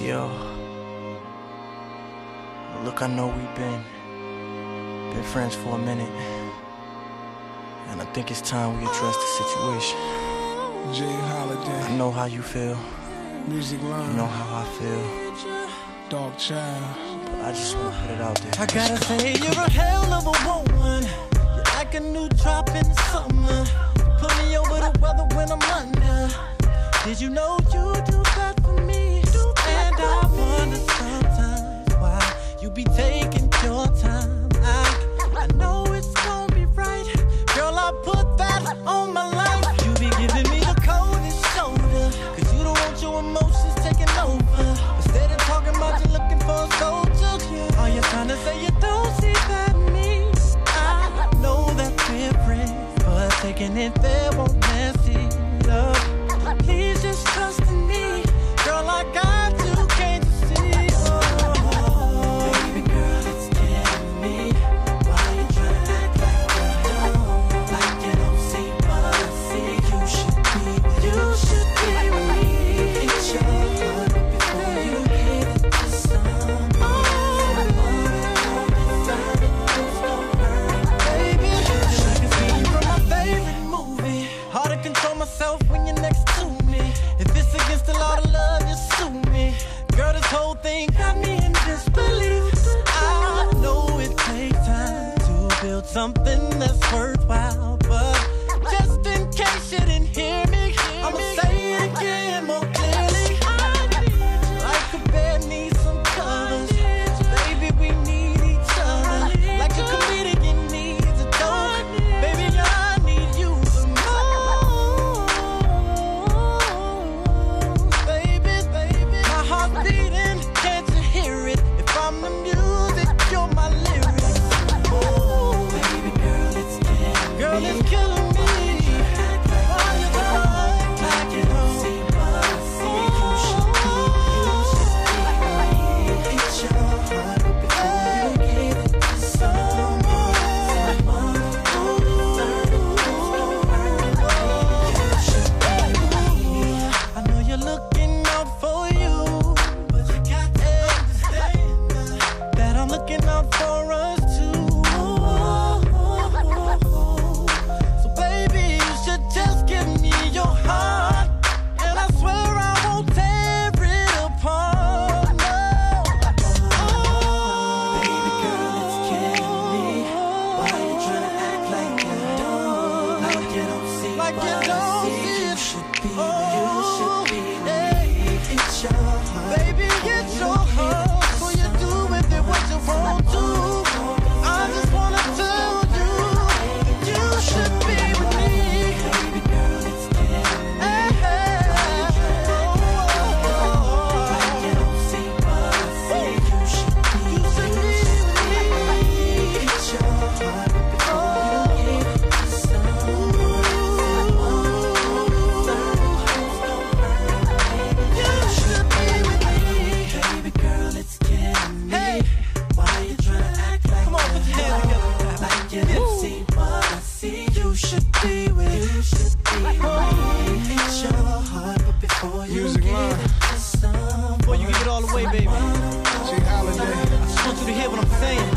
Yo. Look, I know we've been been friends for a minute. And I think it's time we address the situation. J. Holiday. I know how you feel. Music line. You know how I feel. Darkchild. But I just wanna put it out there. I gotta say, you're a hell of a woman. You're like a new drop in the summer. Put me over the weather when I'm under. Did you know you do? be taken. something that's worthwhile. But just in case you didn't hear me, hear I'ma me. say Airbnb. like but you don't it. Should be oh. hear what I'm saying?